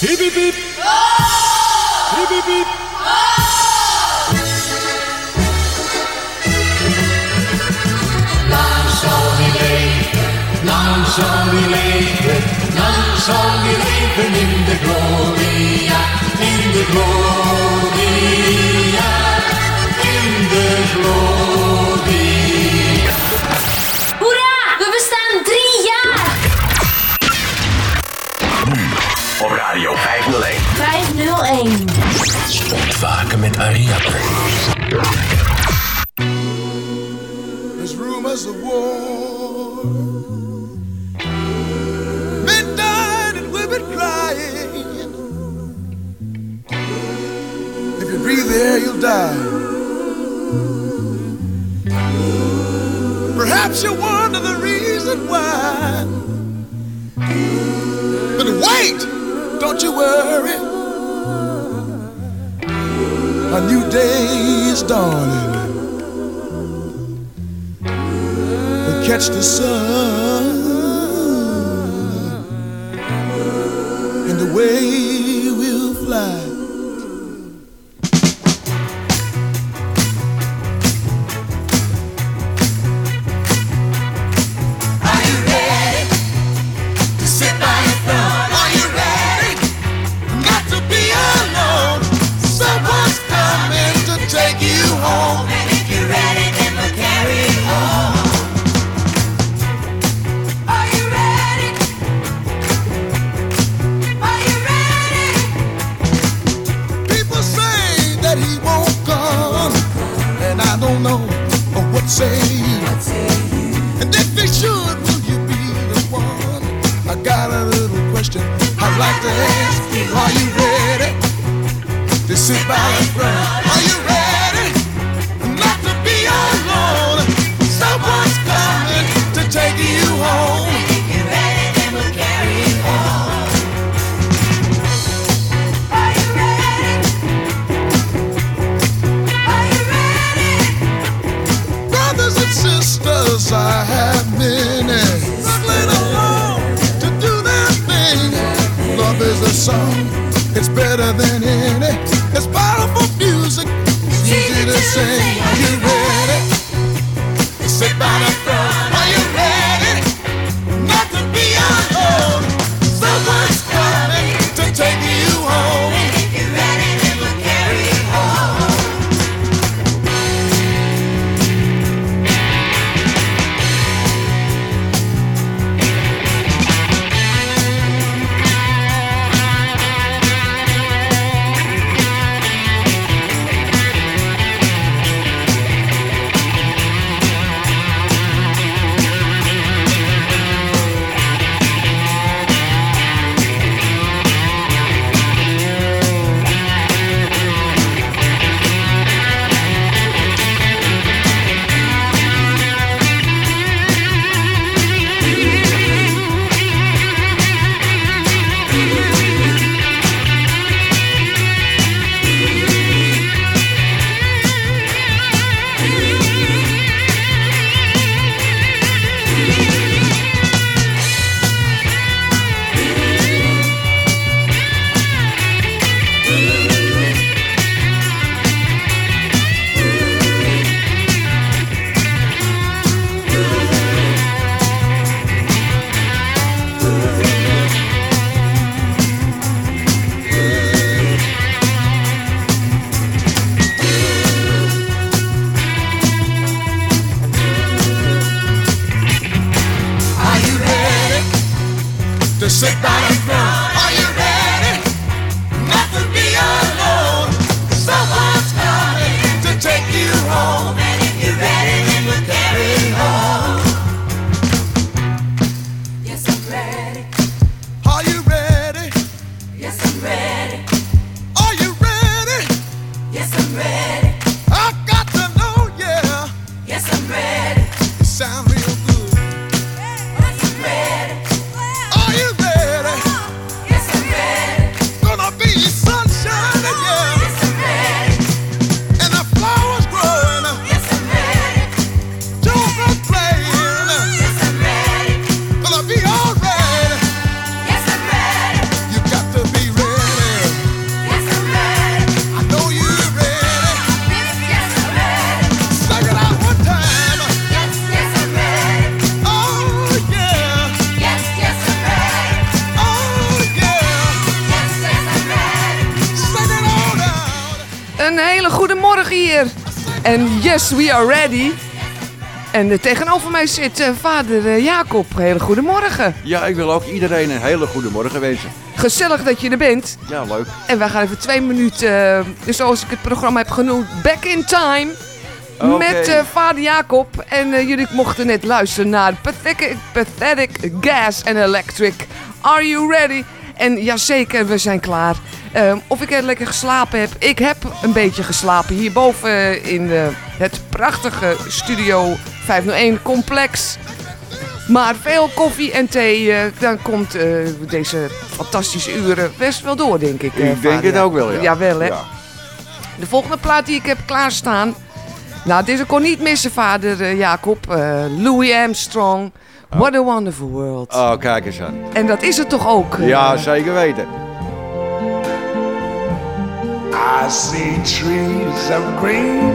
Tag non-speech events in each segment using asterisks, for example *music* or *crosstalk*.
Hiep, hiep, hiep. Hiep, hiep, hiep. Lang zal die leven, lang zal die leven, lang zal die leven in de gloria, in de gloria, in de gloria. 101. Waken met Ariadne. There's rumors of war. Midnight and women crying. If you breathe the air, you'll die. Perhaps you wonder the reason why. But wait! Don't you worry a new day is dawning. We catch the sun in the way. Yes, we are ready. En eh, tegenover mij zit eh, vader eh, Jacob. Hele goede morgen. Ja, ik wil ook iedereen een hele goede morgen wensen. Gezellig dat je er bent. Ja, leuk. En wij gaan even twee minuten, zoals ik het programma heb genoemd, back in time. Met vader Jacob. En jullie mochten net luisteren naar Pathetic, Pathetic Gas and Electric. Are you ready? En jazeker, we zijn klaar. Ehm, of ik heel lekker geslapen heb. Ik heb een beetje geslapen hierboven in het prachtige Studio 501 complex. Maar veel koffie en thee, eh, dan komt eh, deze fantastische uren best wel door, denk ik. eh, Ik denk vader. het ook wel, ja. Jawel, hè? Ja. De volgende plaat die ik heb klaarstaan. Nou, deze kon niet missen, vader eh, Jacob. Eh, Louis Armstrong. What a wonderful world. Oh, kijk eens aan. En dat is het toch ook? eh, Ja, zeker weten. I see trees of green,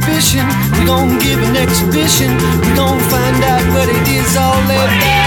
Suspicion. We're gonna give an exhibition. We're gonna find out what it is all about.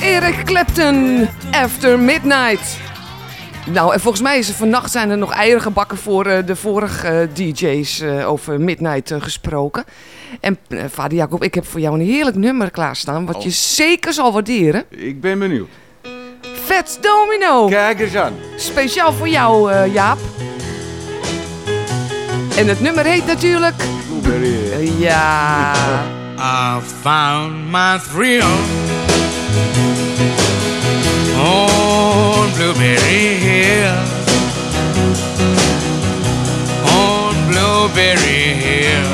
Eric Clapton, After Midnight. Nou, en volgens mij is er vannacht zijn er nog eieren gebakken voor eh, de vorige eh, DJ's eh, over Midnight gesproken. En vader Jacob, ik heb voor jou een heerlijk nummer klaarstaan, wat je oh. zeker zal waarderen. Ik ben benieuwd. Vet Domino! Kijk eens aan. Speciaal voor jou, Jaap. En het nummer heet natuurlijk... Blueberry. ja. I found my thrill. on Blueberry Hill. On Blueberry Hill.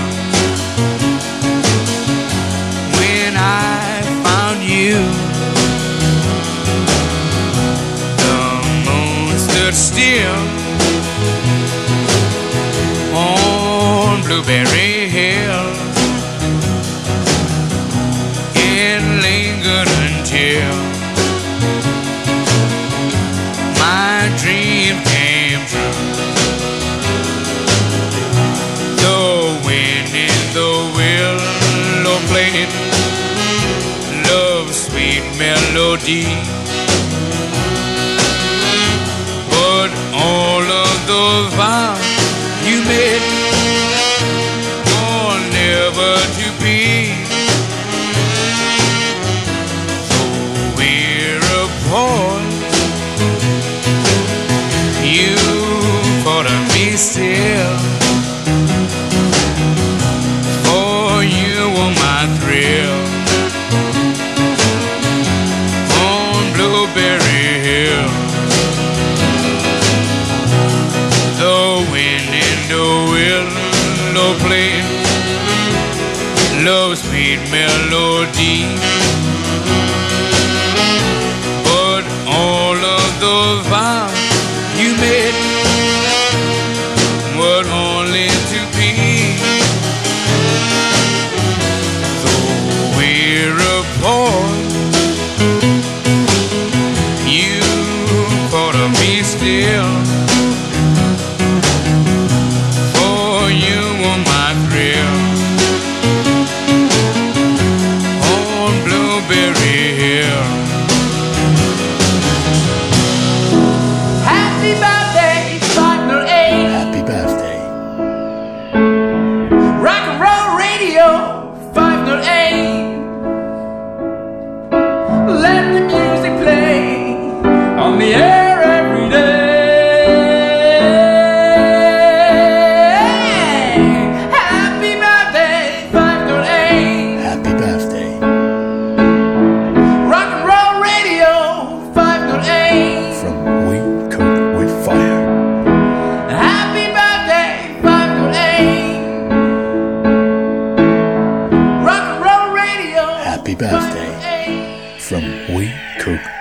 When I found you, the moon stood still. On Blueberry Hill. It lingered until. melody. But all of the vows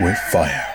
with fire.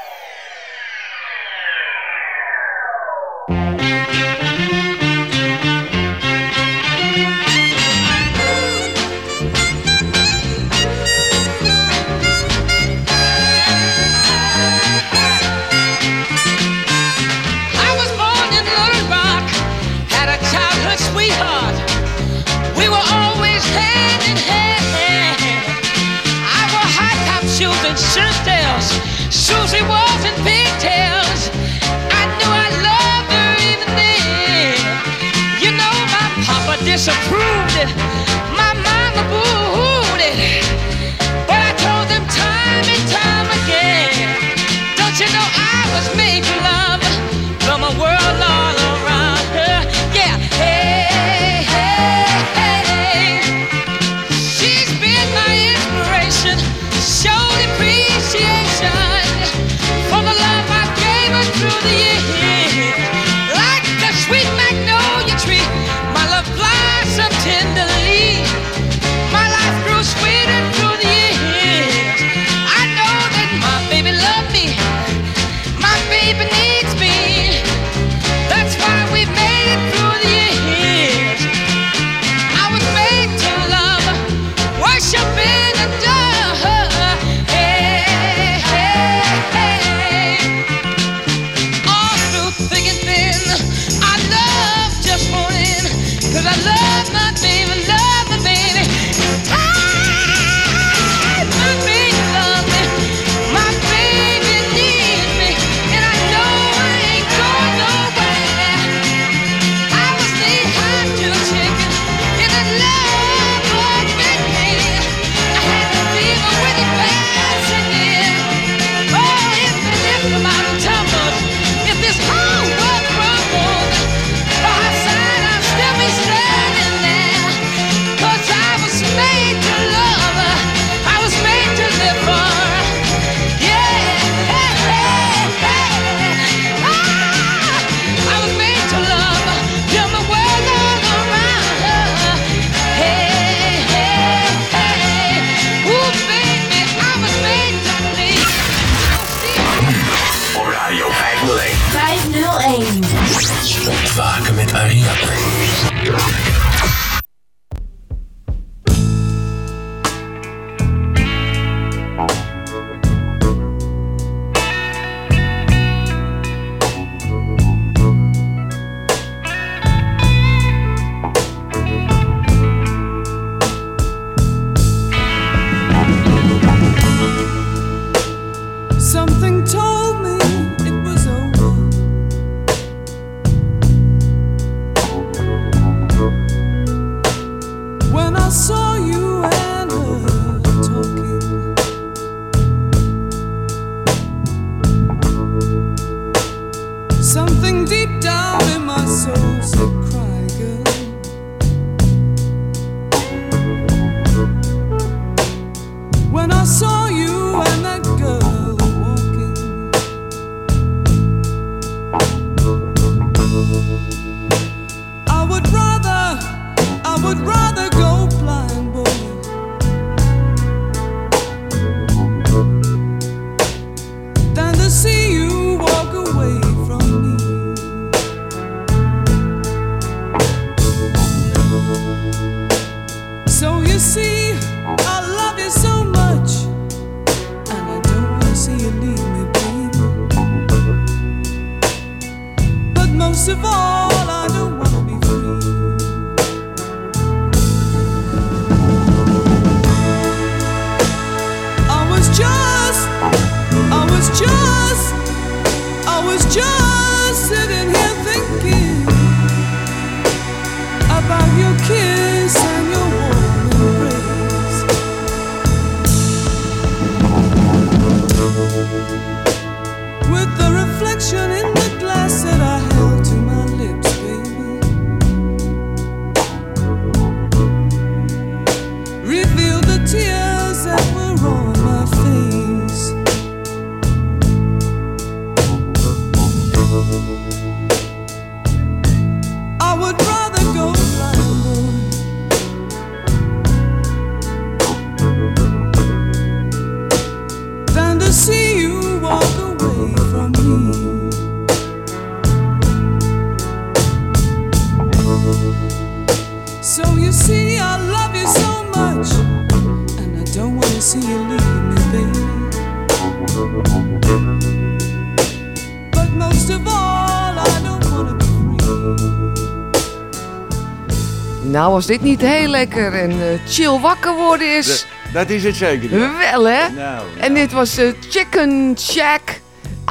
Nou, dit niet heel lekker en eh, chill wakker worden is... dat, is het zeker. Ja. Wel, hè? Nou. En nou. dit was eh, Chicken Shack.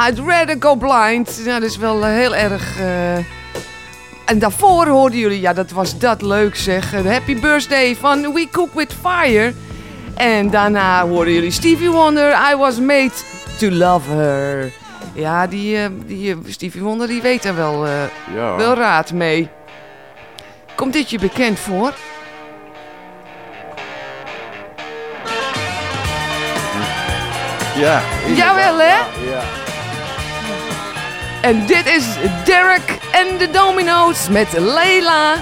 I'd rather go blind. Nou, dat is wel eh, heel erg... En daarvoor hoorden jullie... Ja, dat was dat leuk, zeg. Happy birthday van We Cook With Fire. En daarna hoorden jullie Stevie Wonder. I was made to love her. Ja, die, die Stevie Wonder die weet er wel, wel raad mee. Dit je bekend voor? Ja. Jawel, hè? Ja. En dit is Derek en de Domino's met Leila.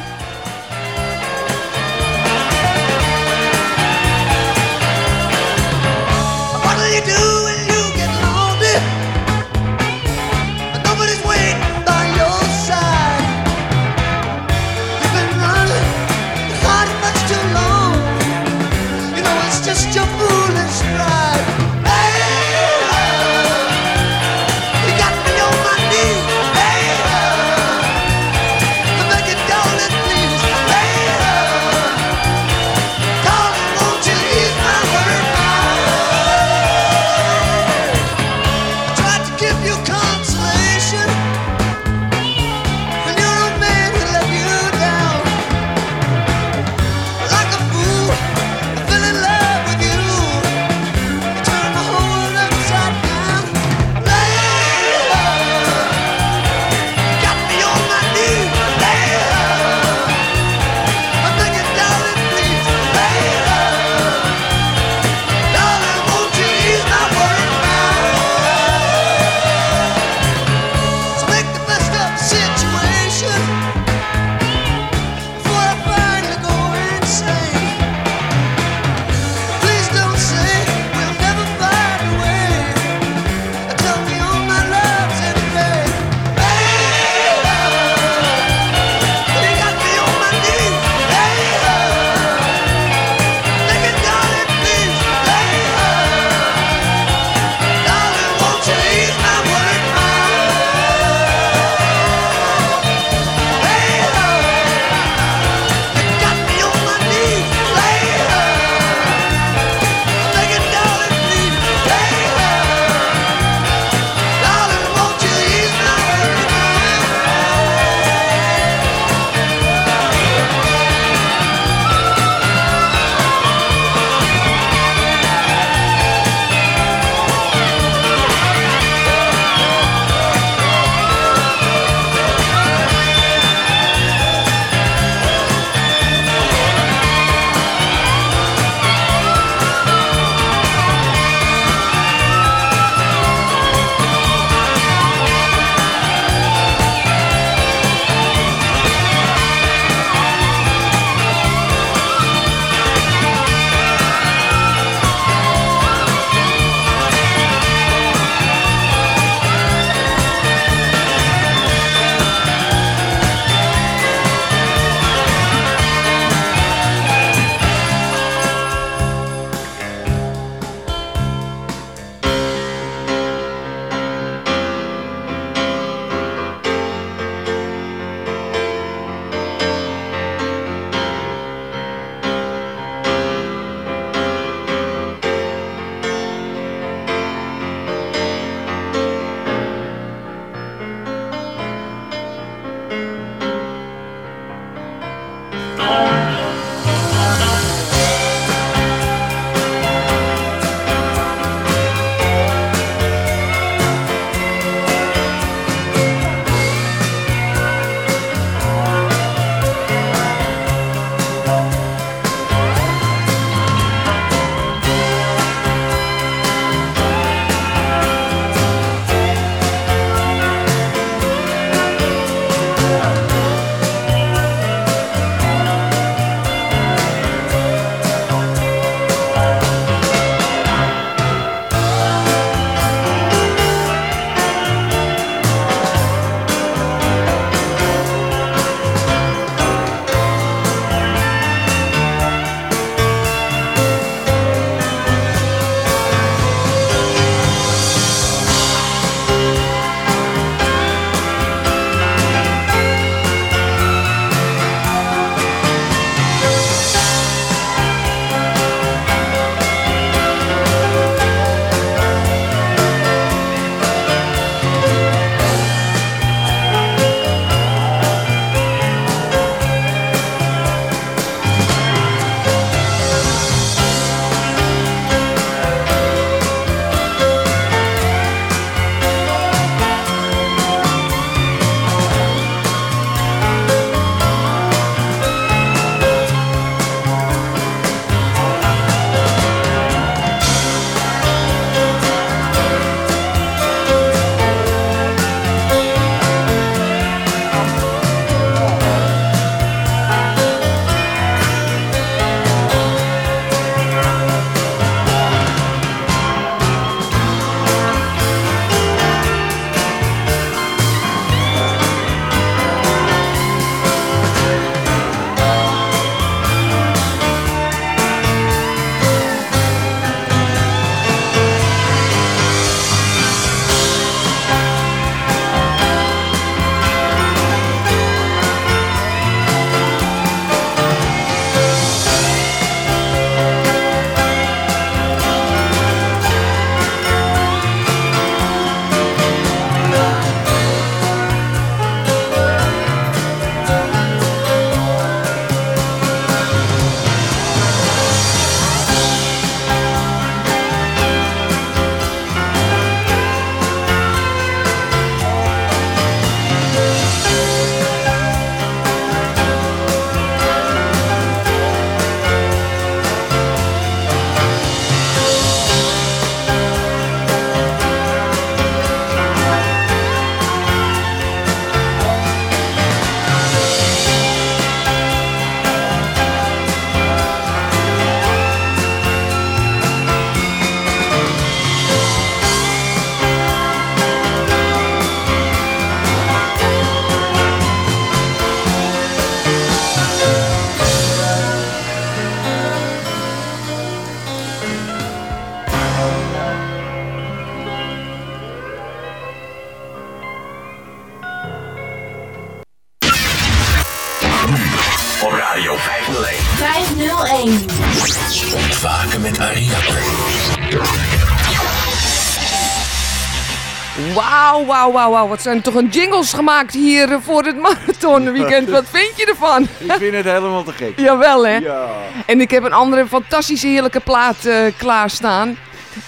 Wauw, wauw. Wat zijn er toch een jingles gemaakt hier eh, voor het marathonweekend. *laughs* Wat vind je ervan? Ik vind het helemaal te gek. Jawel, hè? Ja. En ik heb een andere fantastische heerlijke plaat eh, klaarstaan.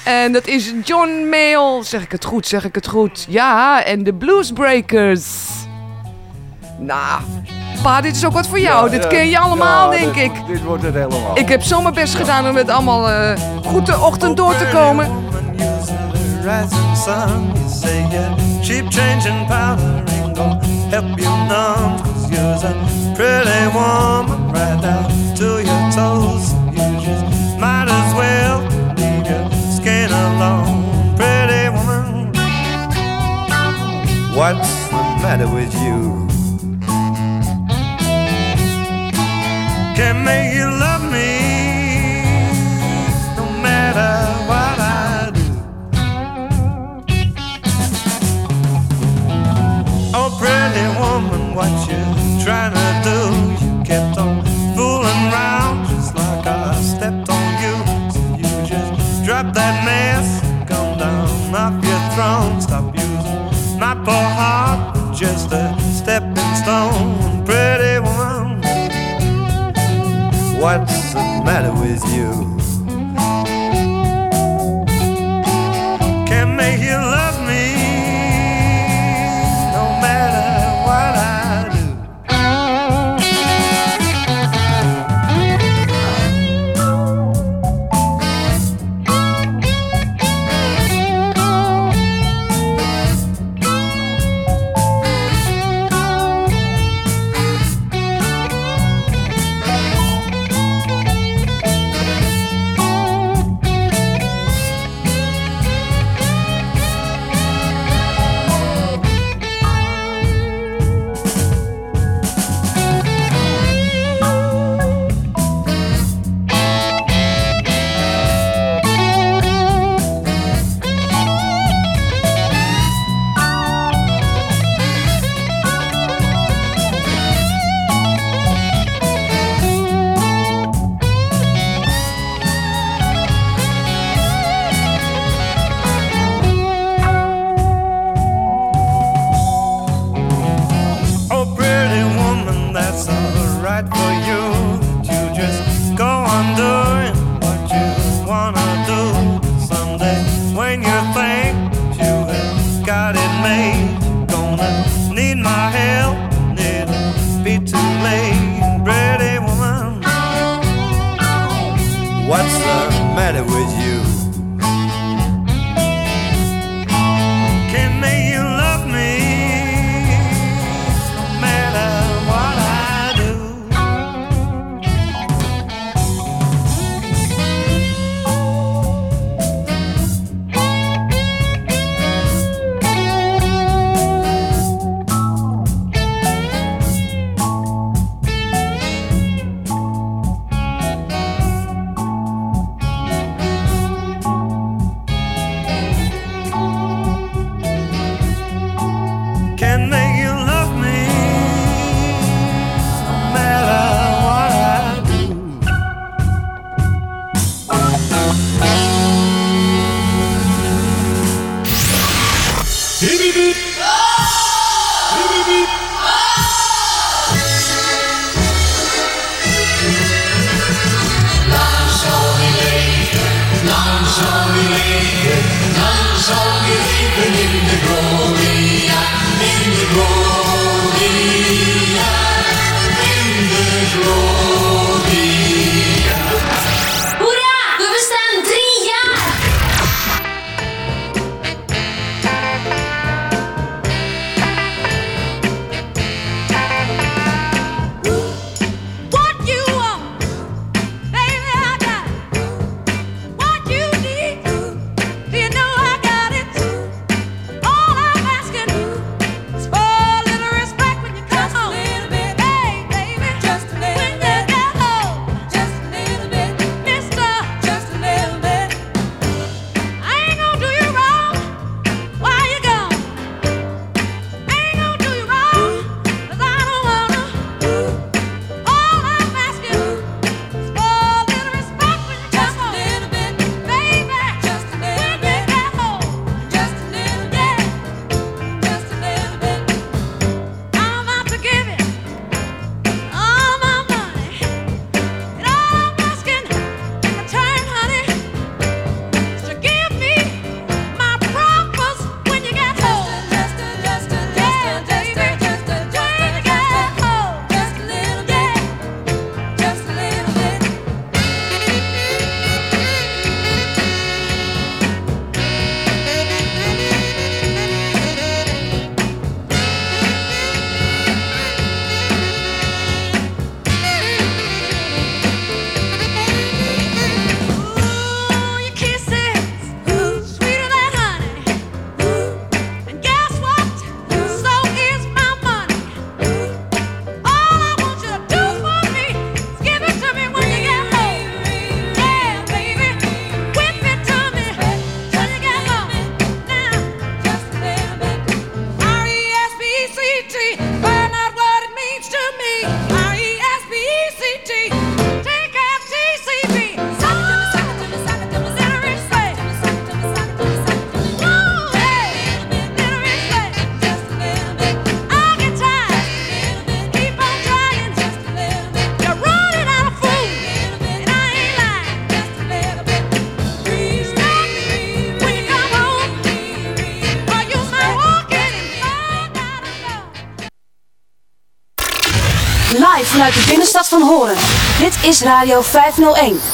En dat is John Mayall. Zeg ik het goed, zeg ik het goed. Ja, en de Bluesbreakers. Nou, pa, dit is ook wat voor jou. Ja, dit ja. ken je allemaal, Ja, denk dit- ik. Dit wordt het helemaal. Ik heb zo mijn best gedaan om het allemaal eh, goed de ochtend door te komen. Rising sun. You say cheap change and powder ain't gonna help you none. Cause you're a pretty woman right down to your toes. You just might as well leave your skin alone. Pretty woman, what's the matter with you? Can make you love trying to do? You kept on fooling around just like I stepped on you. So you just drop that mess, come down off your throne. Stop using my poor heart, just a stepping stone. Pretty woman, what's the matter with you? is Radio 501.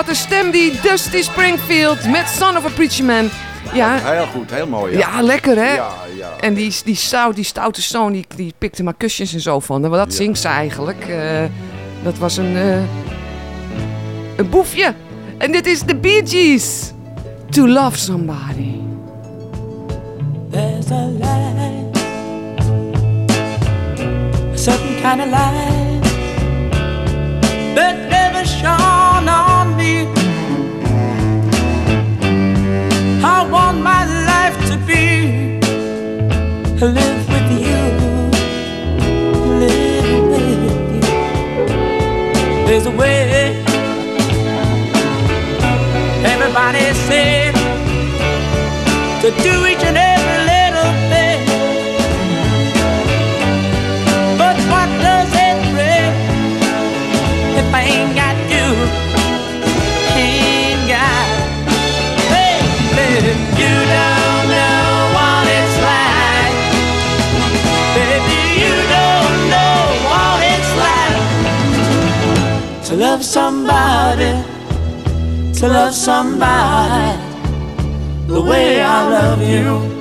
Wat een stem die Dusty Springfield met Son of a Preacher Man. Ja. Heel goed, heel mooi. Ja, lekker hè? Ja, ja. En die, die, stout, die stoute zoon, die, die pikte maar kusjes en zo van. Maar dat zingt ze eigenlijk. Eh, dat was een, eh, een boefje. En dit is de Bee Gees. To love somebody. There's a light. A certain kind of light. That never shone on. I want my life to be. Live with you, live with you. There's a way. Everybody said to do each and every. love somebody, to love somebody the way I love you.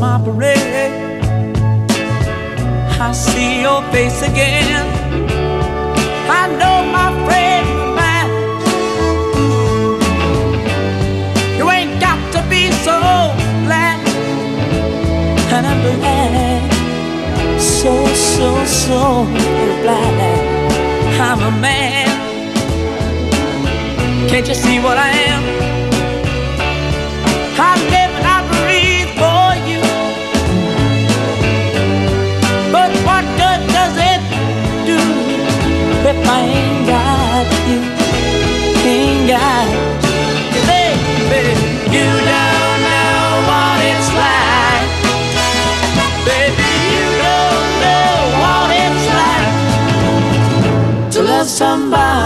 My parade. I see your face again. so, so, so replied I'm a man. Can't you see what I am? I live and I breathe for you. But what good does it do if I ain't got you? Ain't got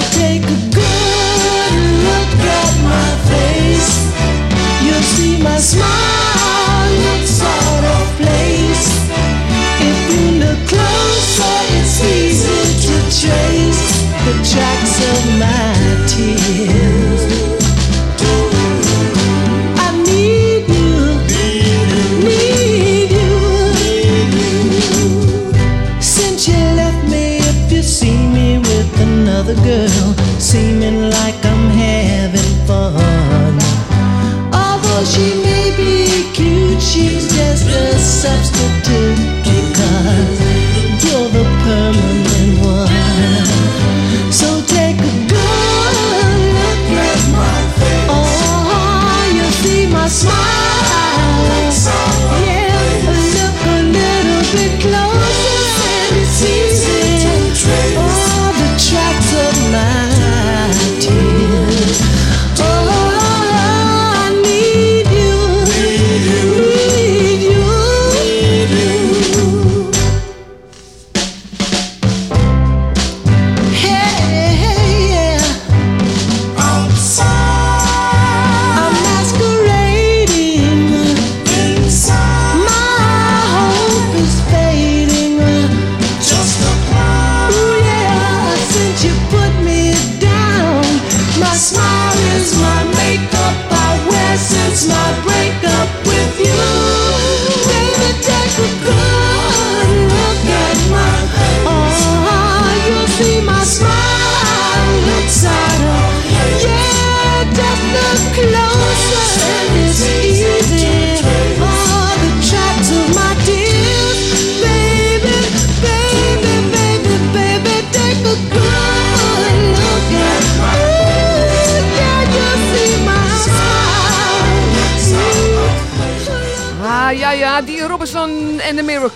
Take a substitute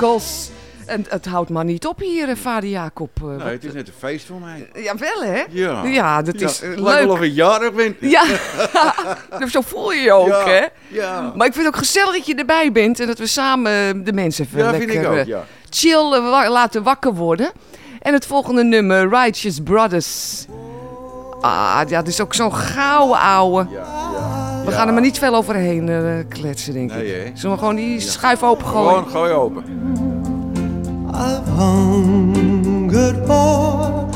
Miracles. En het houdt maar niet op hier, eh, vader Jacob. eh, Nee, het is net een feest voor mij. Ja, wel hè? Ja. Ja, dat Ja, is eh, het lijkt leuk. wel of ik jarig ben. Ja, *laughs* zo voel je je ook, Ja, hè? ja. Maar ik vind het ook gezellig dat je erbij bent en dat we samen de mensen even Ja, vind lekker ik ook, eh, ja. chill eh, wa- laten wakker worden. En het volgende nummer, Righteous Brothers. Ah, ja, dat is ook zo'n gouden ouwe. We gaan er maar niet veel overheen eh, kletsen, denk Nee, ik. hè? Zullen we gewoon die schuif open gooien? Gewoon, gooi open. I've hungered for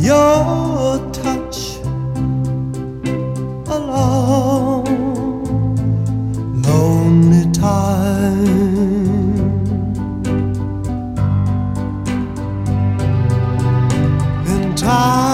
your touch a long, lonely time. Then time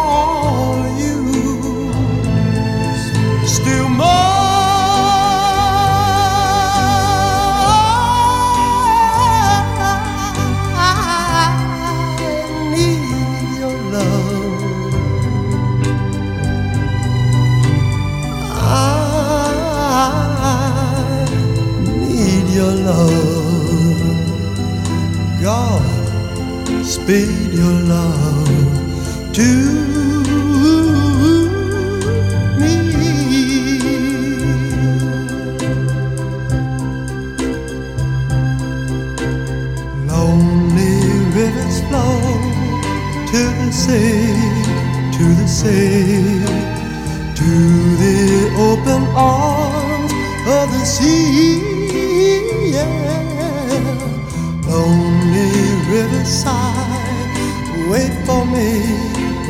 your love. God, speed your love to the sea, to the sea, to the open arms of the sea.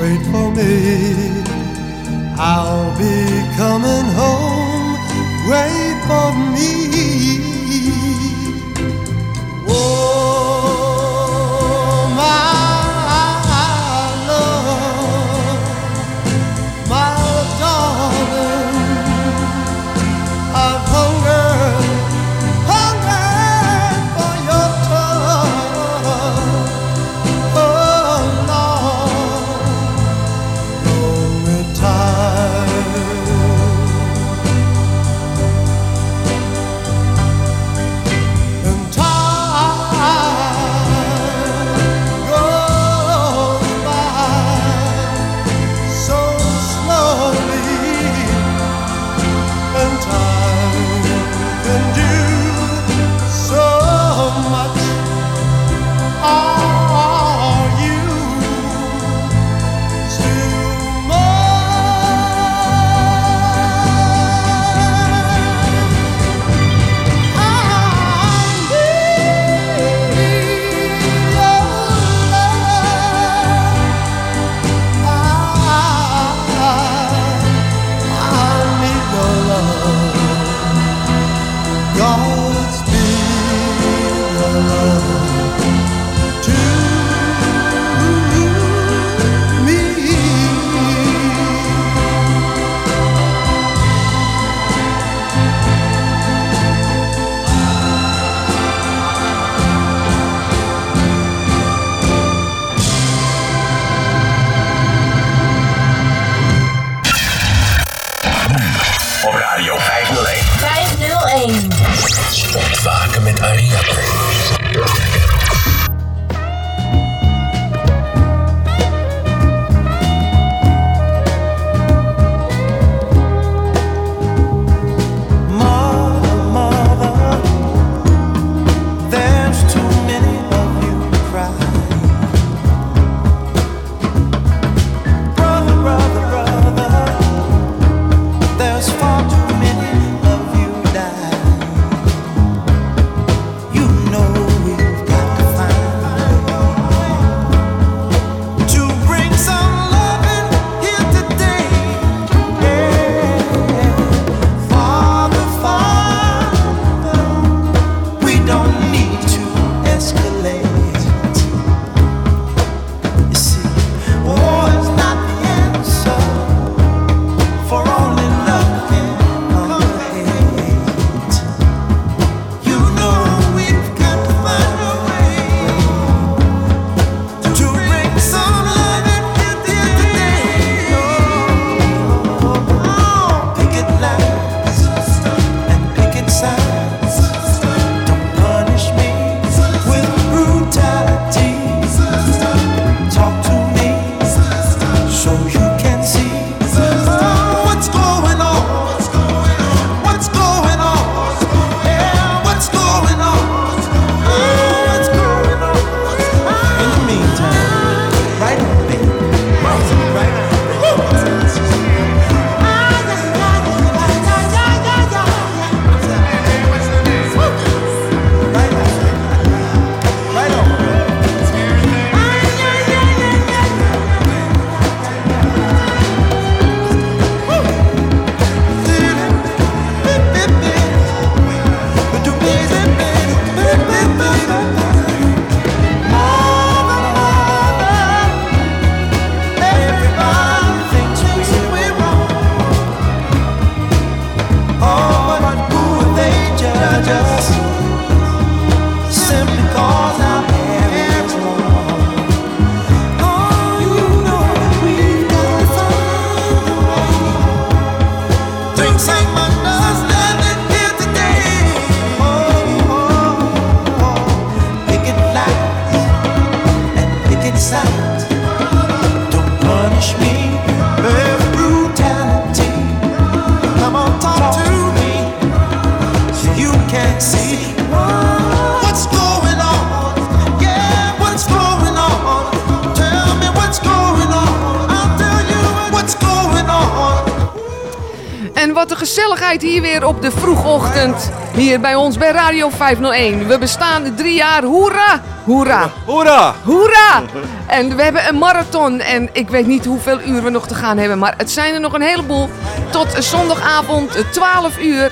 wait for me. I'll be coming home. Wait Hier bij ons bij Radio 501. We bestaan drie jaar. Hoera! Hoera! Hoera! Hoera! *laughs* En we hebben een marathon. En ik weet niet hoeveel uur we nog te gaan hebben. Maar het zijn er nog een heleboel. Tot zondagavond eh, 12 uur.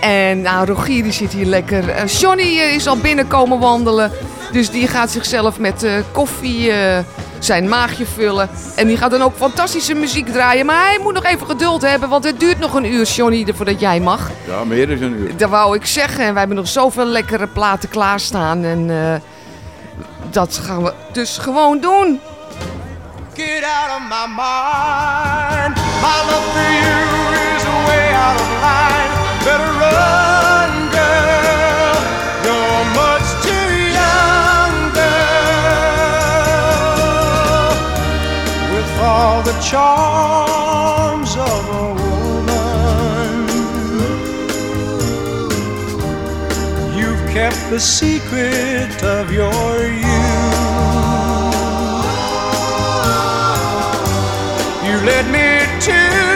En nou, Rogier die zit hier lekker. Eh, Johnny eh, is al binnenkomen wandelen. Dus die gaat zichzelf met eh, koffie zijn maagje vullen. En die gaat dan ook fantastische muziek draaien. Maar hij moet nog even geduld hebben, want het duurt nog een uur, Johnny, voordat jij mag. Ja, meer dan een uur. Dat wou ik zeggen. En wij hebben nog zoveel lekkere platen klaarstaan. En eh, dat gaan we dus gewoon doen. Get out of my mind. My love for you is way out of line. Better run, all the charms of a woman, you've kept the secret of your youth. You led me to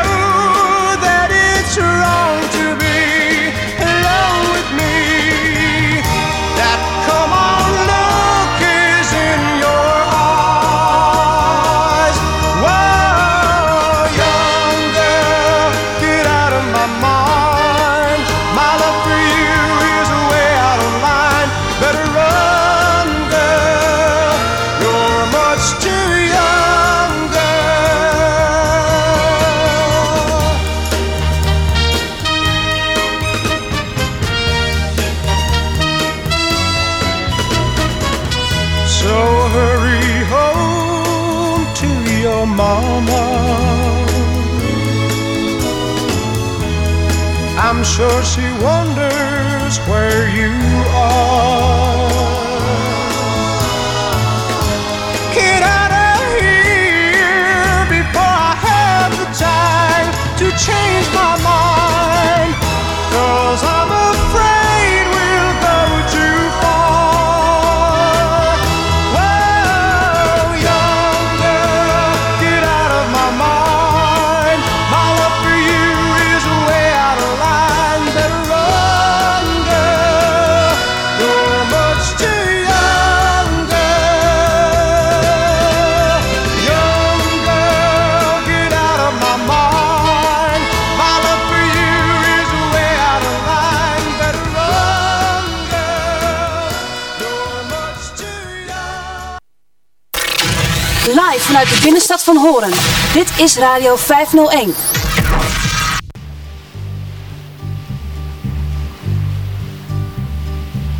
binnenstad van Horen. Dit is Radio 501.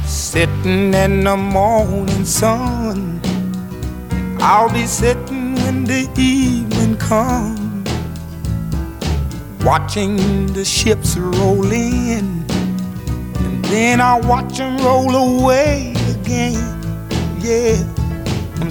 Sitting in the morning sun. I'll be sitting when the evening comes. Watching the ships roll in. And then I'll watch them roll away again. Yeah.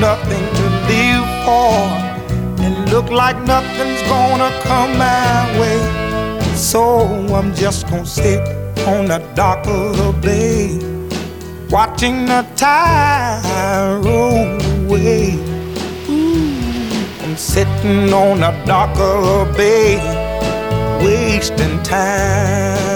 nothing to live for, and look like nothing's gonna come my way. So I'm just gonna sit on the dock of the bay, watching the tide roll away. Ooh, I'm sitting on a dock of the bay, wasting time.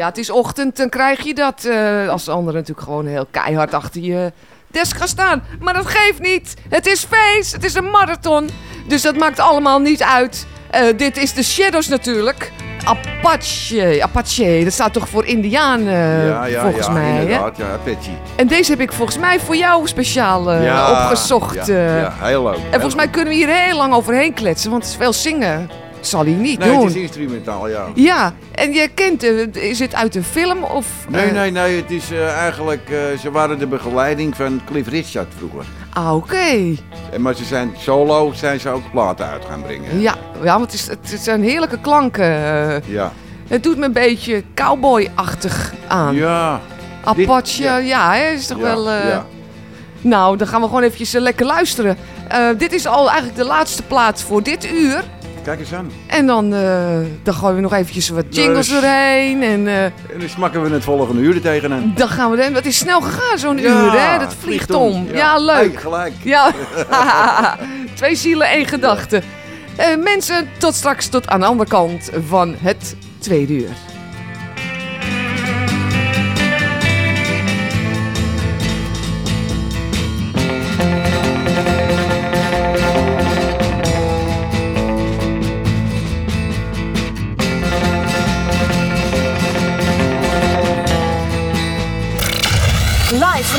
Ja, het is ochtend, dan krijg je dat. eh, als de anderen natuurlijk gewoon heel keihard achter je desk gaan staan. Maar dat geeft niet. Het is feest, het is een marathon. Dus dat maakt allemaal niet uit. Eh, dit is de Shadows natuurlijk. Apache, Apache, dat staat toch voor Indiaan eh, ja, ja, volgens ja, mij. Hè? Ja, Apache. En deze heb ik volgens mij voor jou speciaal Ja, opgezocht. ja, ja, heel leuk. En volgens mij kunnen we hier heel lang overheen kletsen, want het is veel zingen. Zal hij niet Nee, doen. het is instrumentaal, ja. Ja, en je kent, eh, is het uit een film of... Nee, eh, nee, nee. Het is eh, eigenlijk... ze waren de begeleiding van Cliff Richard vroeger. Ah, oké. En, maar ze zijn solo, zijn ze ook platen uit gaan brengen. Ja, ja, want het, is, het zijn heerlijke klanken. Ja. Het doet me een beetje cowboy-achtig aan. Ja. Apache, Dit- ja, hè, is toch Ja, wel... ja. Nou, dan gaan we gewoon eventjes eh, lekker luisteren. Dit is al eigenlijk de laatste plaat voor dit uur. Kijk eens aan. En dan, eh, dan gooien we nog eventjes wat jingles Dus- erheen. En eh, En dan smakken we het volgende uur er tegenaan. dan gaan we... Het is snel gegaan, zo'n Ja, uur, hè? Dat vliegt om. Ja, leuk. Hey, gelijk. Ja, *laughs* twee zielen, één gedachte. Eh, mensen, tot straks, tot aan de andere kant van het tweede uur.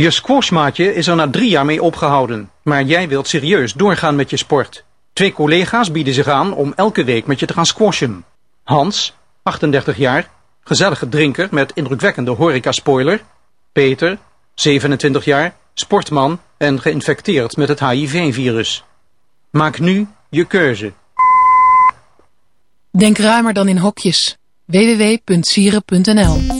Je squashmaatje is er na drie jaar mee opgehouden, maar jij wilt serieus doorgaan met je sport. Twee collega's bieden zich aan om elke week met je te gaan squashen. Hans, 38 jaar, gezellige drinker met indrukwekkende horecaspoiler. Peter, 27 jaar, sportman en geïnfecteerd met het HIV-virus. Maak nu je keuze. Denk ruimer dan in hokjes. www.sieren.nl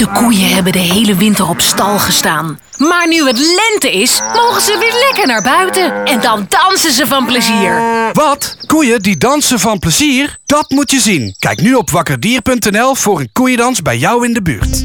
De koeien hebben de hele winter op stal gestaan. Maar nu het lente is, mogen ze weer lekker naar buiten. En dan dansen ze van plezier. Wat? Koeien die dansen van plezier? Dat moet je zien. Kijk nu op wakkerdier.nl voor een koeiendans bij jou in de buurt.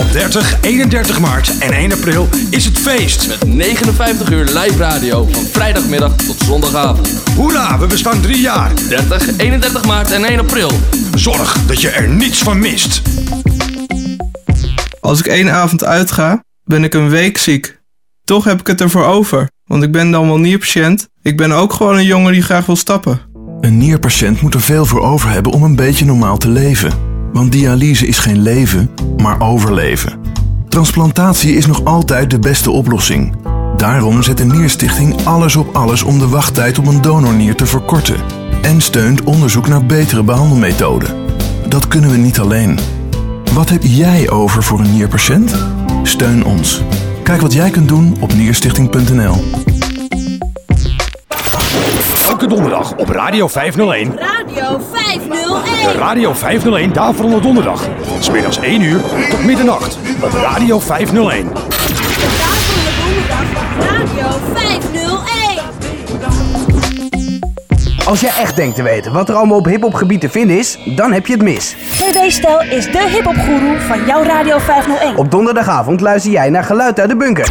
Op 30, 31 maart en 1 april is het feest. Met 59 uur live radio van vrijdagmiddag tot zondagavond. Hoera, we bestaan drie jaar. 30, 31 maart en 1 april. Zorg dat je er niets van mist. Als ik één avond uitga, ben ik een week ziek. Toch heb ik het ervoor over, want ik ben dan wel nierpatiënt. Ik ben ook gewoon een jongen die graag wil stappen. Een nierpatiënt moet er veel voor over hebben om een beetje normaal te leven. Want dialyse is geen leven, maar overleven. Transplantatie is nog altijd de beste oplossing. Daarom zet de Nierstichting alles op alles om de wachttijd op een donornier te verkorten. En steunt onderzoek naar betere behandelmethoden. Dat kunnen we niet alleen. Wat heb jij over voor een nierpatiënt? Steun ons. Kijk wat jij kunt doen op nierstichting.nl. Elke donderdag op Radio 501. Radio 501. De Radio 501 Daverende Donderdag. Van 's middags 1 uur tot middernacht op Radio 501. Radio 501. Als jij echt denkt te weten wat er allemaal op hiphopgebied te vinden is, dan heb je het mis. TV Stel is de hiphopgoeroe van jouw Radio 501. Op donderdagavond luister jij naar Geluid uit de Bunker.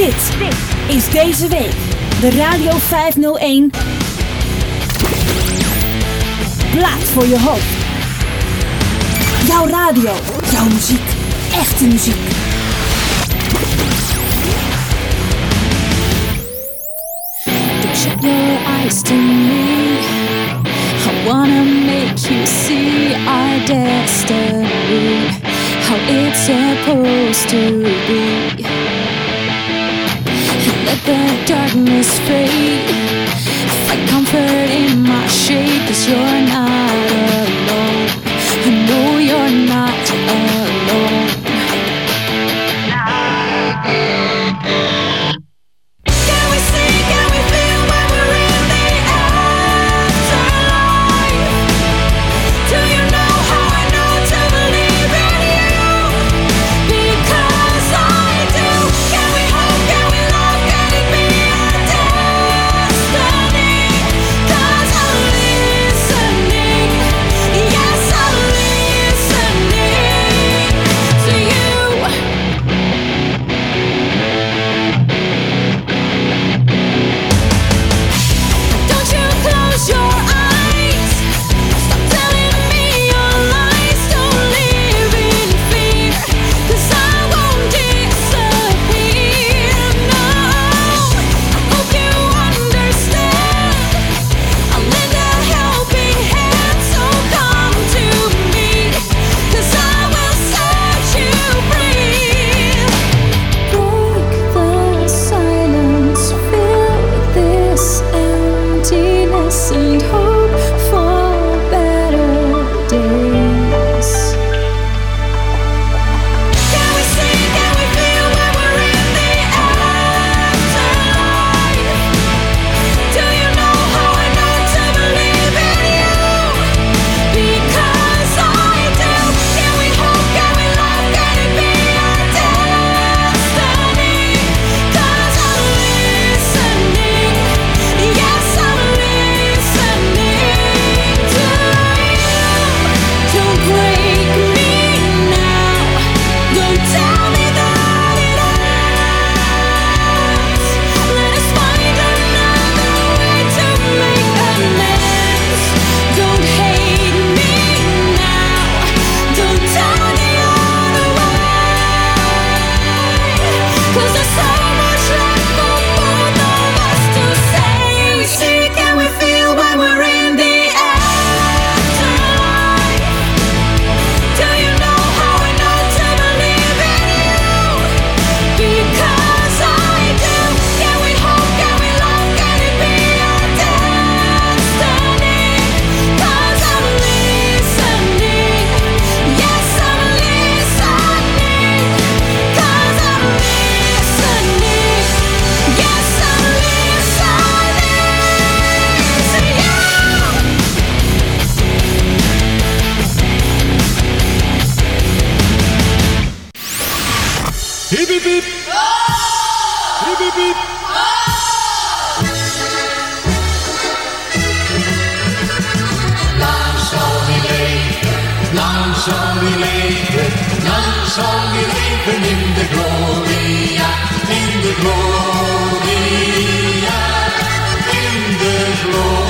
Dit is deze week de Radio 501 Plaat voor je hoofd. Jouw radio, jouw muziek, echte muziek. Shut your eyes to me. I wanna make you see our destiny, how it's supposed to be. Let the darkness fade. Find comfort in my shade, cause you're not Lang zal we leven, lang zal we leven in de gloria, in de gloria, in de gloria.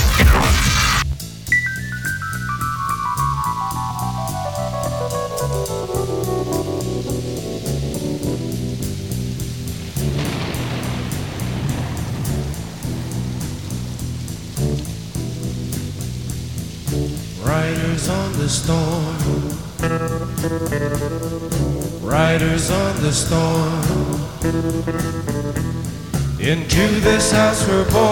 else were born.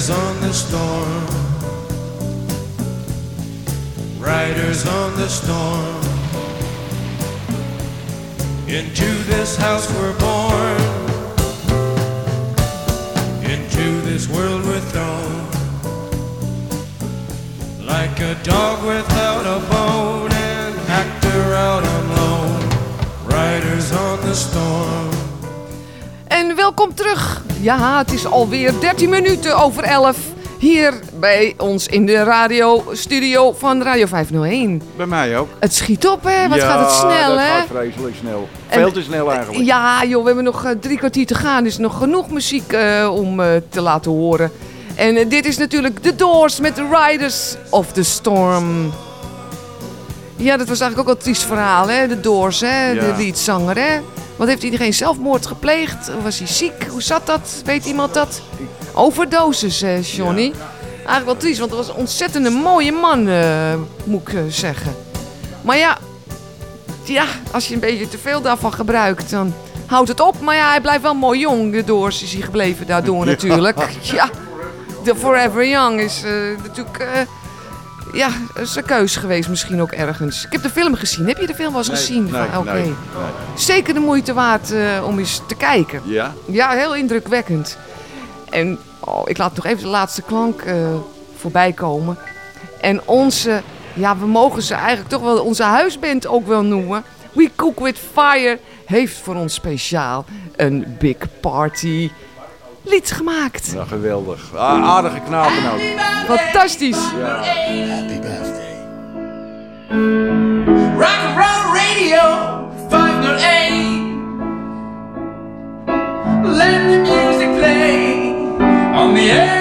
Riders on the storm. Riders on the storm. Into this house we're born. Into this world we're thrown. Like a dog without a bone, an actor out on loan. Riders on the storm. En welkom terug. Ja, het is alweer 13 minuten over 11. Hier bij ons in de radiostudio van Radio 501. Bij mij ook. Het schiet op, hè? Wat ja, gaat het snel, hè? gaat vreselijk snel. En- Veel te snel eigenlijk. Ja, joh, we hebben nog eh, drie kwartier te gaan. Er is nog genoeg muziek eh, om eh, te laten horen. En dit is natuurlijk The Doors met The Riders of the Storm. Ja, dat was eigenlijk ook wel een triest verhaal, hè? The Doors, hè? De Ja. liedzanger, hè? Wat heeft iedereen zelfmoord gepleegd? Was hij ziek? Hoe zat dat? Weet iemand dat? Overdosis, eh, Johnny. Eigenlijk wel triest, want het was een ontzettend mooie man, eh, moet ik eh, zeggen. Maar ja, ja, als je een beetje te veel daarvan gebruikt, dan houdt het op. Maar ja, hij blijft wel mooi jong. De Doors is hij gebleven daardoor *laughs* natuurlijk. Ja, de Forever Young is natuurlijk... ja, zijn keus geweest misschien ook ergens. Ik heb de film gezien. Heb je de film wel eens Nee, gezien? nee, Van, nee, nee. Zeker de moeite waard eh, om eens te kijken. Ja? Ja, heel indrukwekkend. En oh, ik laat nog even de laatste klank eh, voorbij komen. En onze, ja, we mogen ze eigenlijk toch wel onze huisband ook wel noemen. We Cook With Fire heeft voor ons speciaal een big party lied gemaakt. Ja, geweldig. Ah, aardige knapen ook. Fantastisch. Ja. Happy birthday. Rock and Roll Radio 501. Let the music play on the air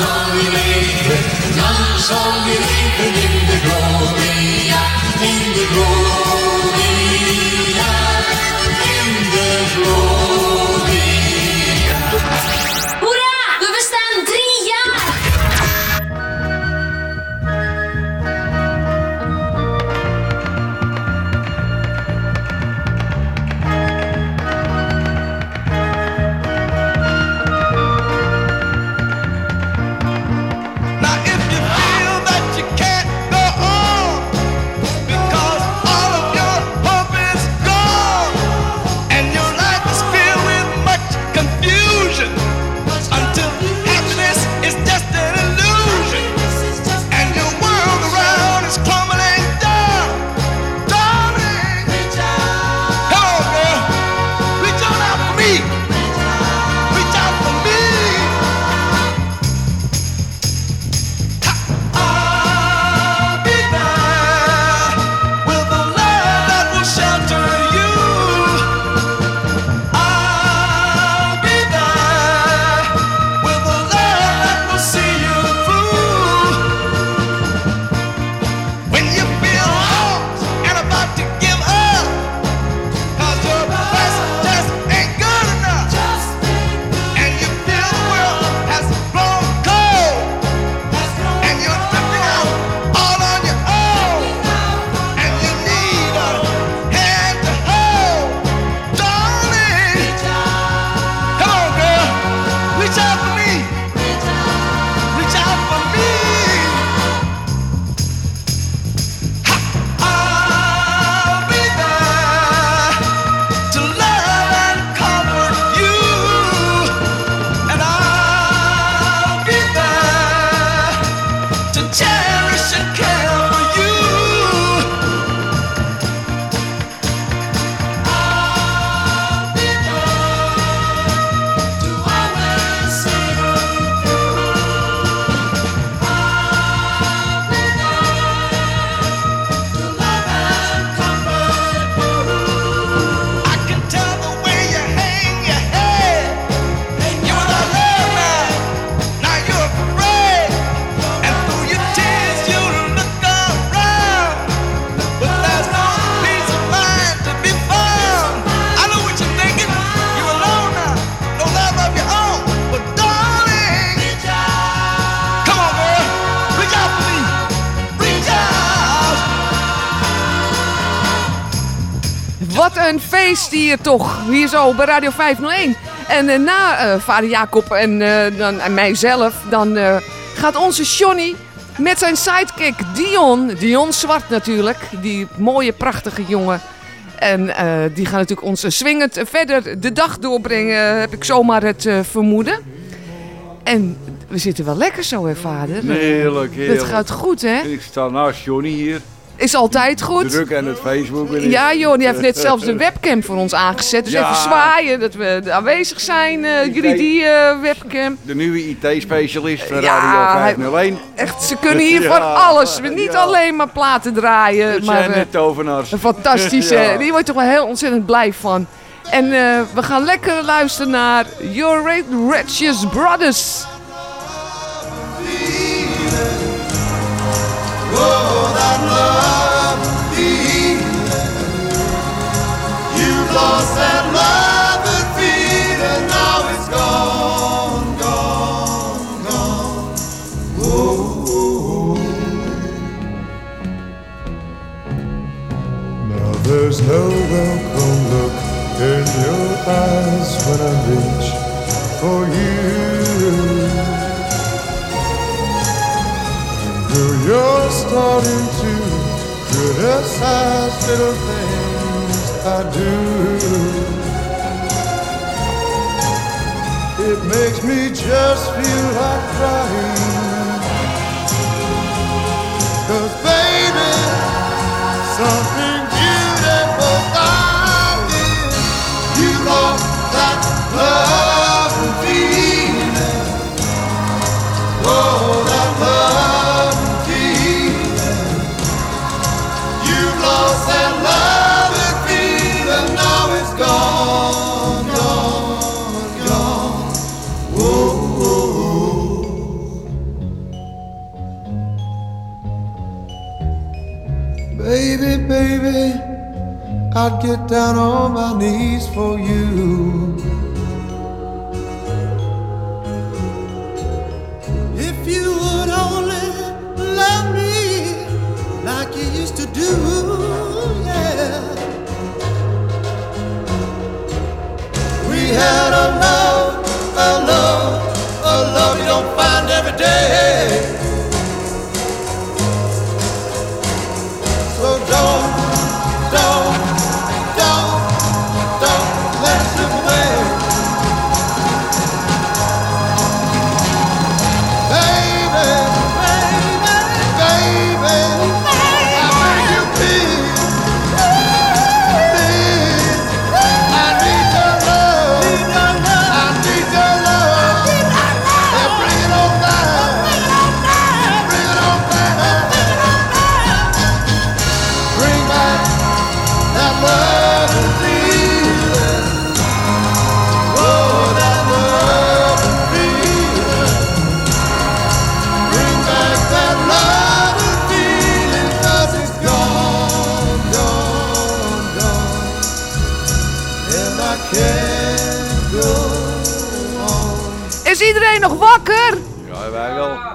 u leven, lang zal u leven hier toch, hier zo bij Radio 501. En eh, na eh, vader Jacob en, eh, dan, en mijzelf, dan gaat onze Johnny met zijn sidekick Dion, Dion Zwart natuurlijk, die mooie prachtige jongen. En die gaan natuurlijk ons swingend verder de dag doorbrengen, heb ik zomaar het vermoeden. En we zitten wel lekker zo, hè vader? Heerlijk, heerlijk. Het gaat goed, hè? Ik sta naast Johnny hier. Is altijd goed. Druk aan het Facebook. en Ja, joh, die heeft net zelfs de webcam voor ons aangezet. Dus Ja. even zwaaien dat we aanwezig zijn, eh, jullie die eh, webcam. De nieuwe IT-specialist van Ja, Radio hij- 501. Echt, ze kunnen hier *laughs* Ja, van alles. Niet alleen maar platen draaien, Het maar zijn eh, tovenaars. fantastisch. Hè. *laughs* Die wordt toch wel heel ontzettend blij van. En we gaan lekker luisteren naar Your Righteous Brothers. There's no welcome look in your eyes when I reach for you. You're starting to criticize little things I do. It makes me just feel like crying. Cause baby, something beautiful in you lost that love I'd get down on my knees for you. If you would only love me like you used to do, yeah. We had a love, a love, a love you don't find every day. So don't, don't,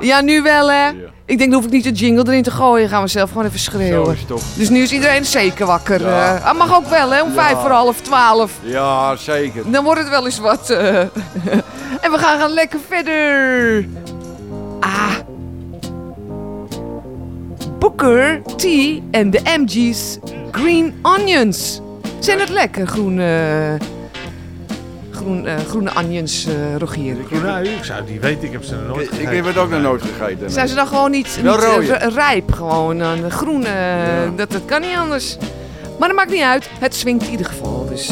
Ja, nu wel hè. Ik denk, dan hoef ik niet de jingle erin te gooien. Gaan we zelf gewoon even Zo schreeuwen. is het toch. Dus nu is iedereen zeker wakker. Ja. eh. Ah, mag ook wel hè, om Ja. vijf voor half twaalf. Ja, zeker. Dan wordt het wel eens wat. eh. *laughs* en we gaan gaan lekker verder. Ah. Booker T en de MG's Green Onions. Zijn het lekker, groene, groen, eh, groene onions, eh Rogier? Nou, ik zou die weten, ik heb ze nog nooit Ik, gegeten. heb het ook nog nooit gegeten. Zijn ze dan gewoon niet, niet eh, rijp? Gewoon een groene, dat, dat kan niet anders. Maar dat maakt niet uit. Het swingt in ieder geval. Dus,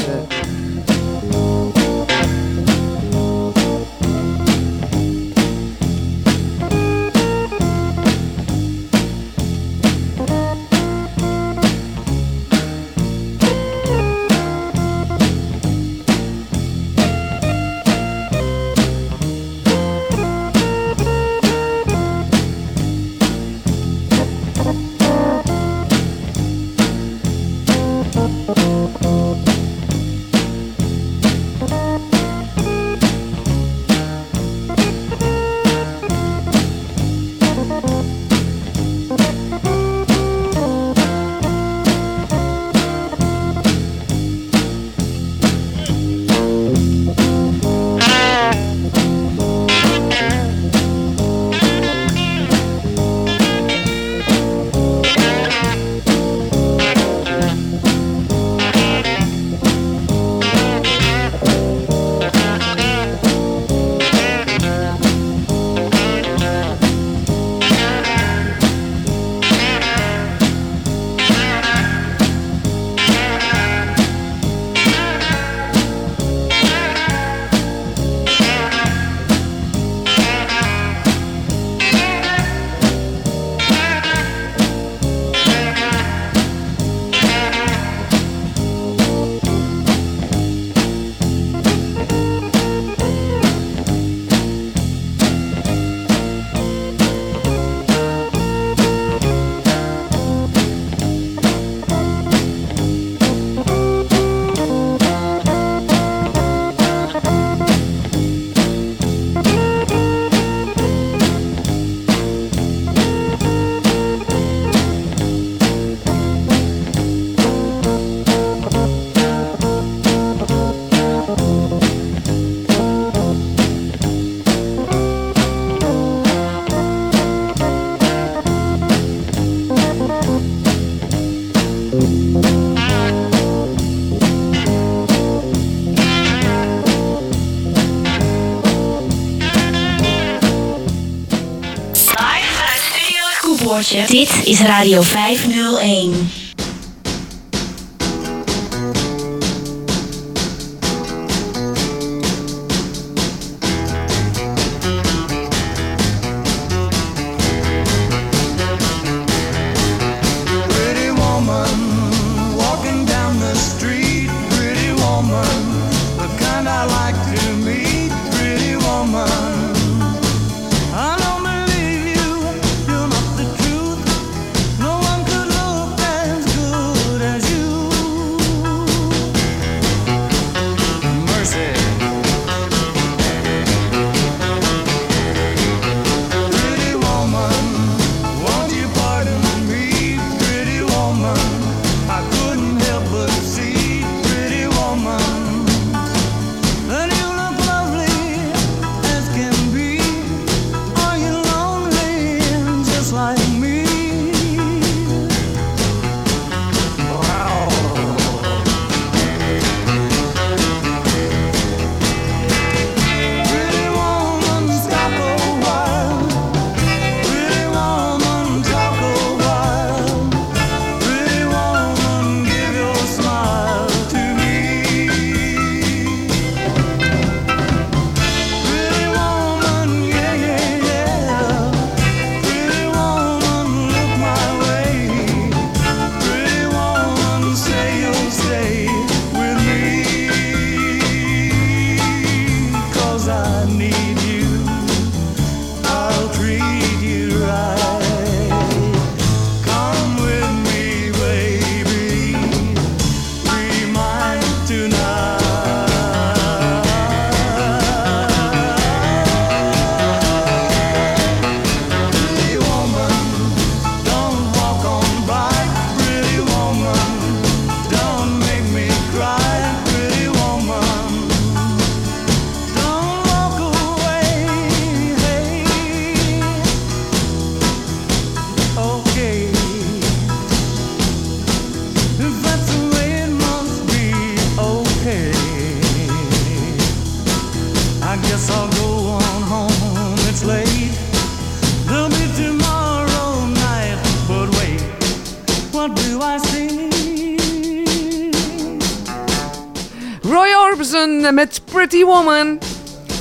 Dit is Radio 501.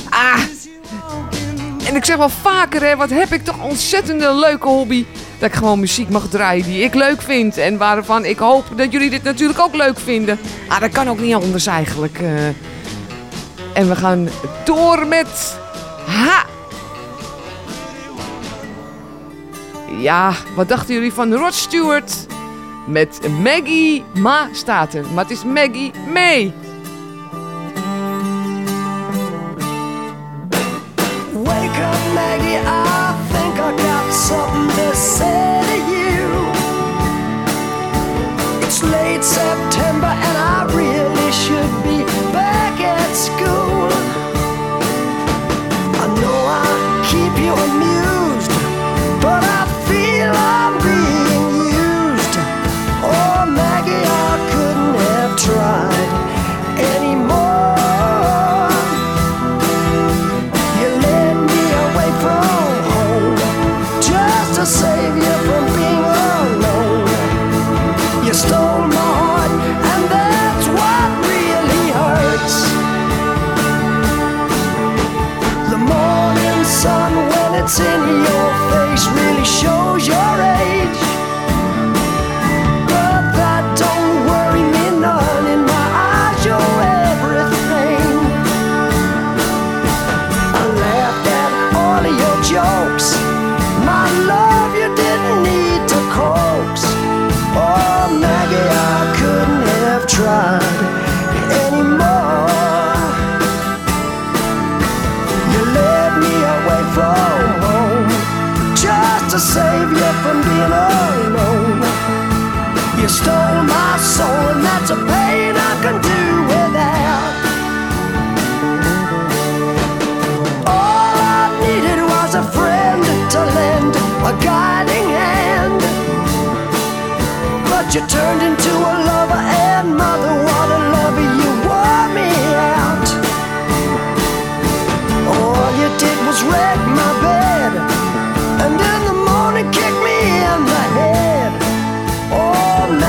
Ah. En ik zeg wel vaker, hè, wat heb ik toch ontzettende leuke hobby. Dat ik gewoon muziek mag draaien die ik leuk vind. En waarvan ik hoop dat jullie dit natuurlijk ook leuk vinden. Ah, dat kan ook niet anders eigenlijk. Eh. En we gaan door met... Ha! Ja, wat dachten jullie van Rod Stewart? Met Maggie Ma staat er. Maar het is Maggie May. something to say to you. It's late September and I really should be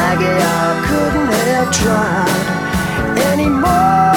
like I couldn't have tried anymore.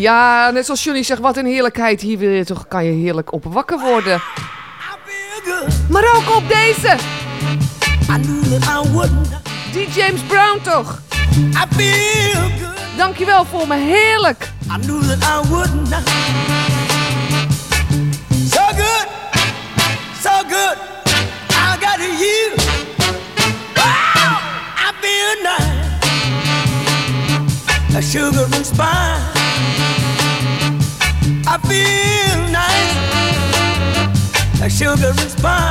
Ja, net zoals Johnny zegt, wat een heerlijkheid. Hier weer, toch kan je heerlijk op wakker worden. Maar ook op deze. Die James Brown toch. Dankjewel voor me, heerlijk. wonder is.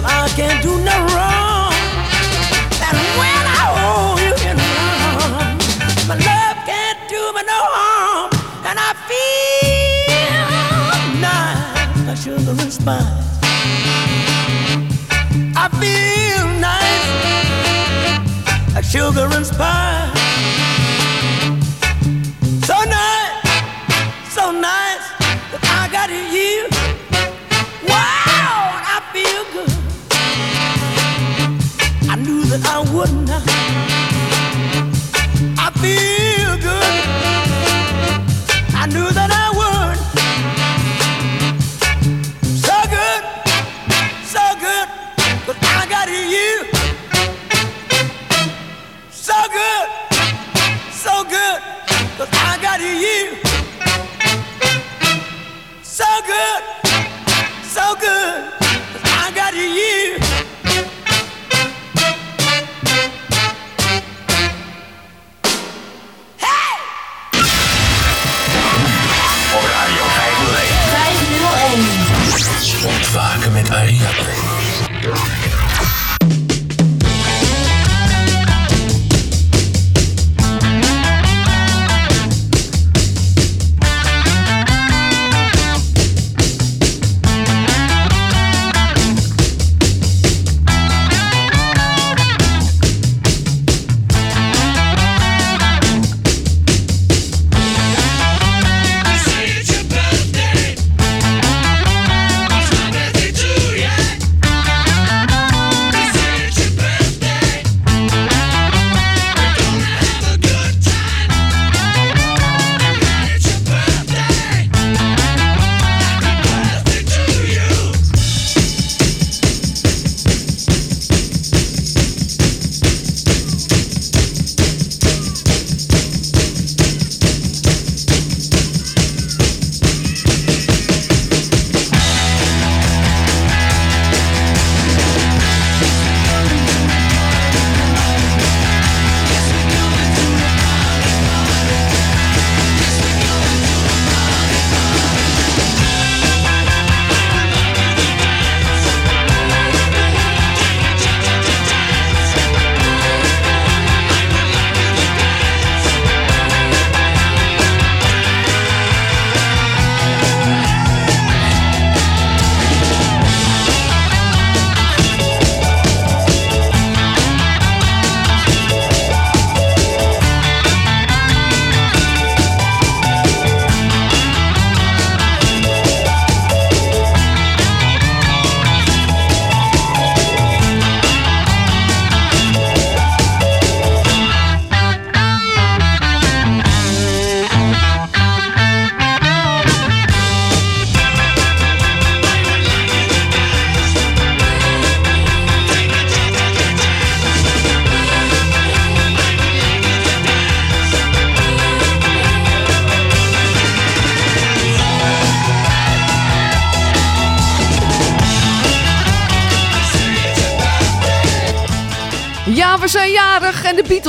that I can't do no wrong. And when I hold you in my arms, my love can't do me no harm. And I feel nice, my sugar and spice. I feel nice, like sugar and spice.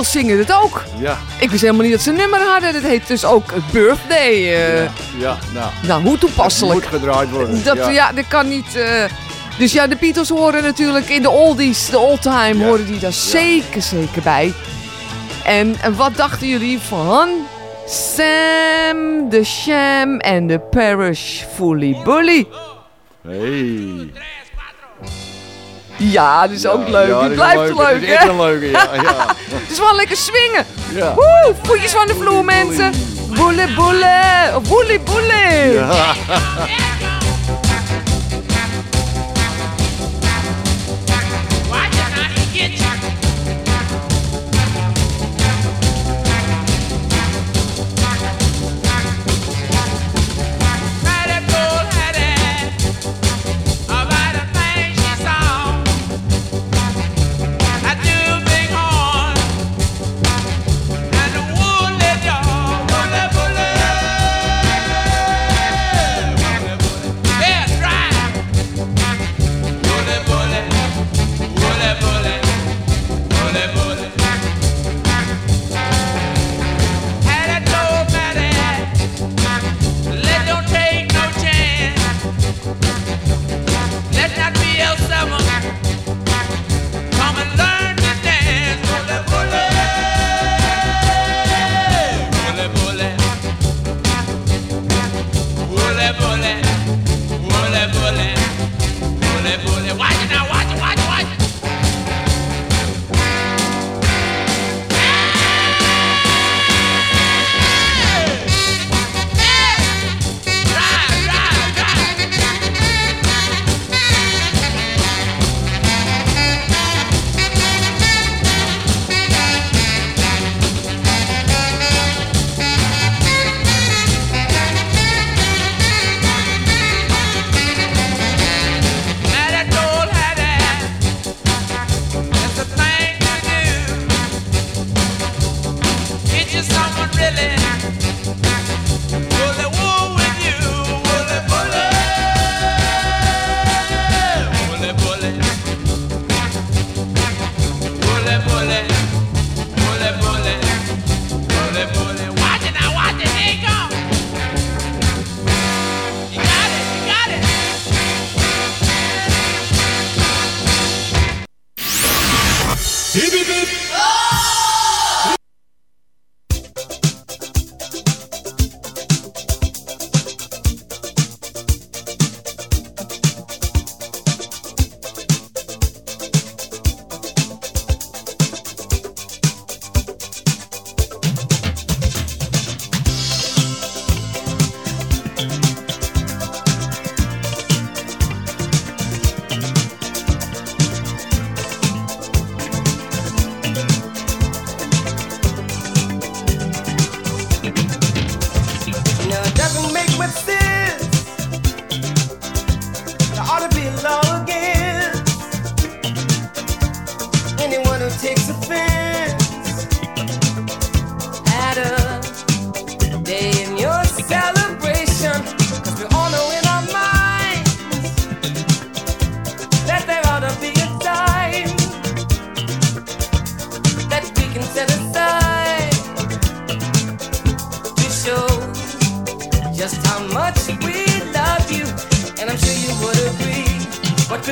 Zingen het ook. Ja. Ik wist helemaal niet dat ze een nummer hadden. Dat heet dus ook Birthday. eh. Ja, nou. Nou, hoe toepasselijk. moet gedraaid worden. Dat, ja. dat kan niet... eh, Dus ja, de Beatles horen natuurlijk in de oldies, de oldtime, horen die daar zeker, zeker bij. En, en wat dachten jullie van Sam, de Sham en de Parish Fully Bully? Hey. Ja, dat is ook leuk. ja, Die dat is blijft leuk, is hè? echt een leuke, ja, ja. *laughs* Het is wel lekker swingen. Ja. Woe, voetjes van de vloer, mensen. Boele, boele. Boele, boele. *laughs*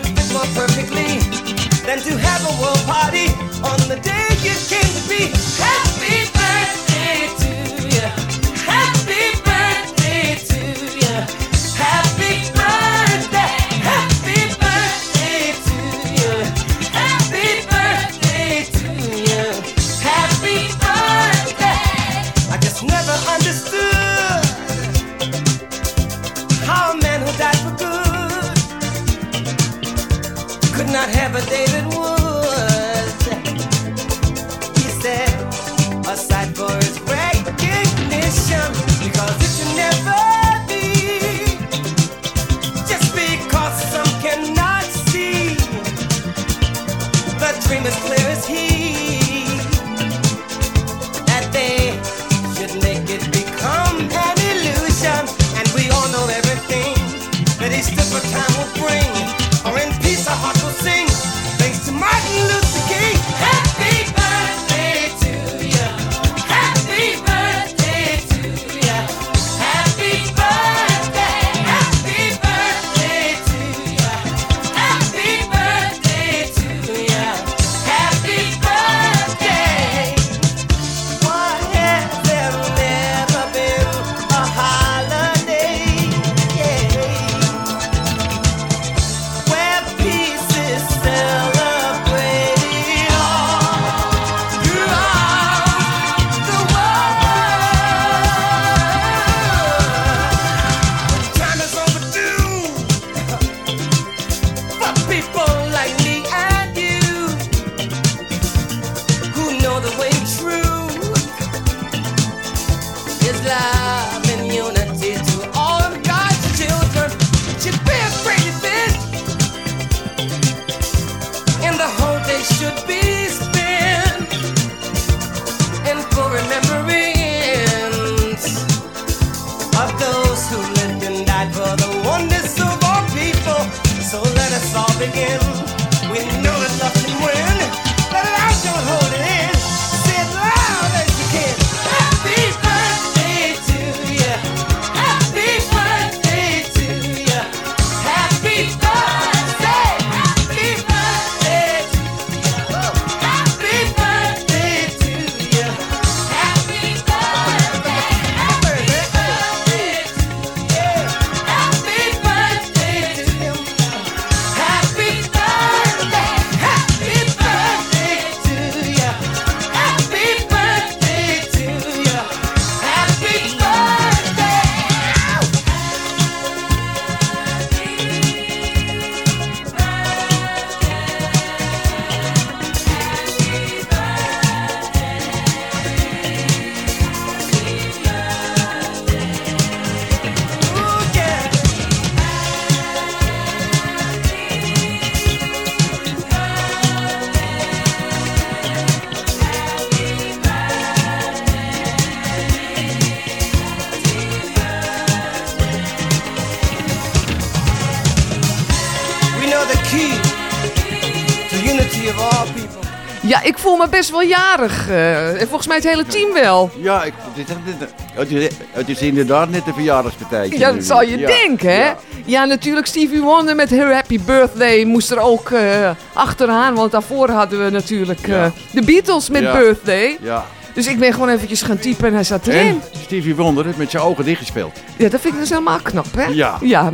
could fit more perfectly than to have a world party on the day you came to be? Key to unity of all people. Ja, ik voel me best wel jarig. eh, en volgens mij het hele team wel. Ja, ik, dit, dit- het, is, het is inderdaad net een verjaardagspartijtje. Ja, dat zal je Ja, denken, hè? ja. Ja. natuurlijk Stevie Wonder met Her Happy Birthday moest er ook eh, achteraan. Want daarvoor hadden we natuurlijk eh, de Beatles met Ja. Birthday. Ja. Dus ik ben gewoon eventjes gaan typen en hij zat erin. En Stevie Wonder heeft met zijn ogen dichtgespeeld. Ja, dat vind ik dus helemaal knap, hè? Ja. Ja.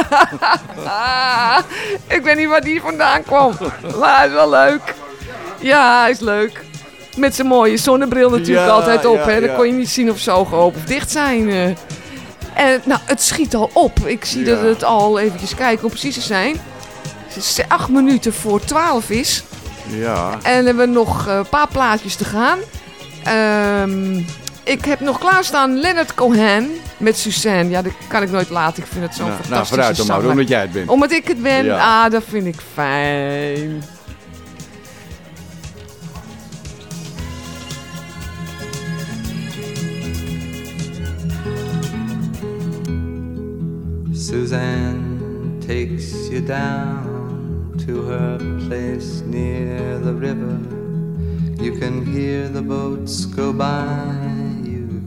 *laughs* ik weet niet waar die vandaan kwam. Maar hij is wel leuk. Ja, hij is leuk. Met zijn mooie zonnebril natuurlijk Ja, altijd op. ja, hè? Dan ja. kon je niet zien of ze ogen open of dicht zijn. eh. En nou, het schiet al op. Ik zie dat het al eventjes kijken om precies te zijn. Het is acht minuten voor twaalf is. Ja. En hebben we nog eh, een paar plaatjes te gaan. Ehm, ik heb nog klaarstaan Leonard Cohen met Suzanne. Ja, dat kan ik nooit laten. Ik vind het zo'n Nou, nou, fantastische vooruit dan maar, zanger. omdat jij het bent. Omdat ik het ben? Ja. Ah, dat vind ik fijn. Suzanne takes you down to her place near the river. You can hear the boats go by,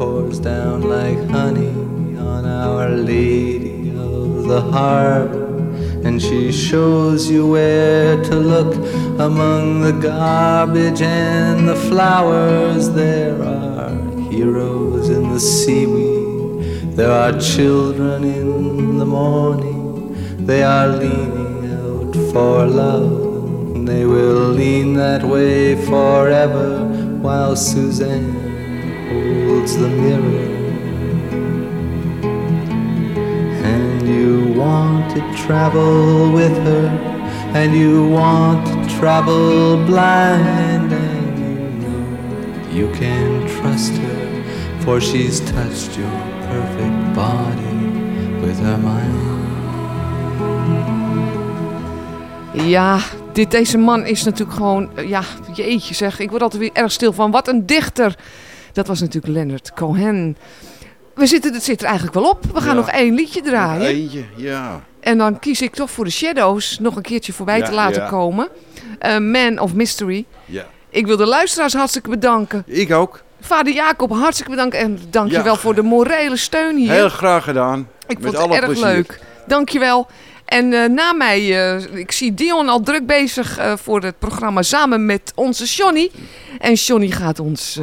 pours down like honey on Our Lady of the Harbor. And she shows you where to look among the garbage and the flowers. There are heroes in the seaweed, there are children in the morning, they are leaning out for love. They will lean that way forever while Suzanne holds the mirror. And you want to travel with her, and you want to travel blind, and you know you can trust her, for she's touched your perfect body with her mind. Ja, dit, deze man is natuurlijk gewoon... Ja, jeetje zeg. Ik word altijd weer erg stil van. Wat een dichter. Dat was natuurlijk Leonard Cohen. We zitten, het zit er eigenlijk wel op. We gaan Ja. nog één liedje draaien. Eentje, ja. En dan kies ik toch voor de Shadows nog een keertje voorbij Ja, te laten ja. komen. Eh, Man of Mystery. Ja. Ik wil de luisteraars hartstikke bedanken. Ik ook. Vader Jacob, hartstikke bedankt. En dank je wel voor de morele steun hier. Heel graag gedaan. Ik Met vond alle het erg plezier. leuk. Dankjewel. En eh, na mij, eh, ik zie Dion al druk bezig voor het programma samen met onze Johnny. En Johnny gaat ons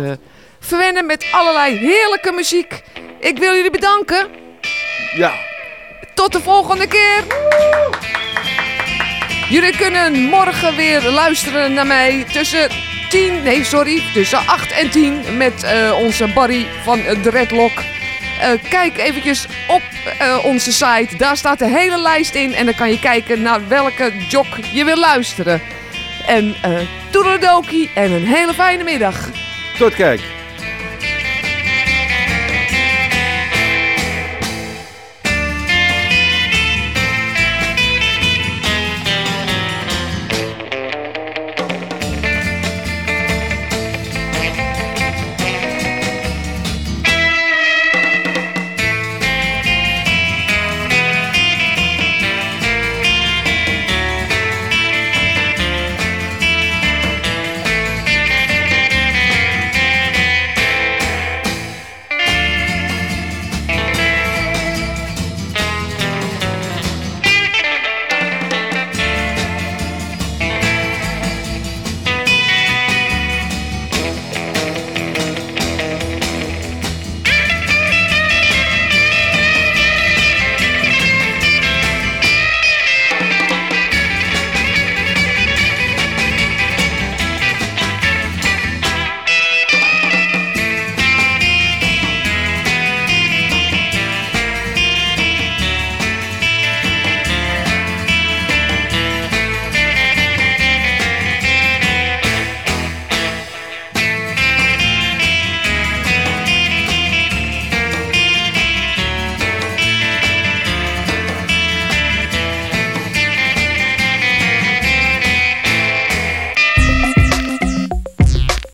verwennen met allerlei heerlijke muziek. Ik wil jullie bedanken. Ja. Tot de volgende keer. Jullie kunnen morgen weer luisteren naar mij tussen 10, nee sorry, tussen 8 en 10 met eh, onze Barry van Dreadlock. Eh, kijk eventjes op eh, onze site, daar staat de hele lijst in en dan kan je kijken naar welke jog je wil luisteren. En eh toedeledokie en een hele fijne middag. Tot kijk.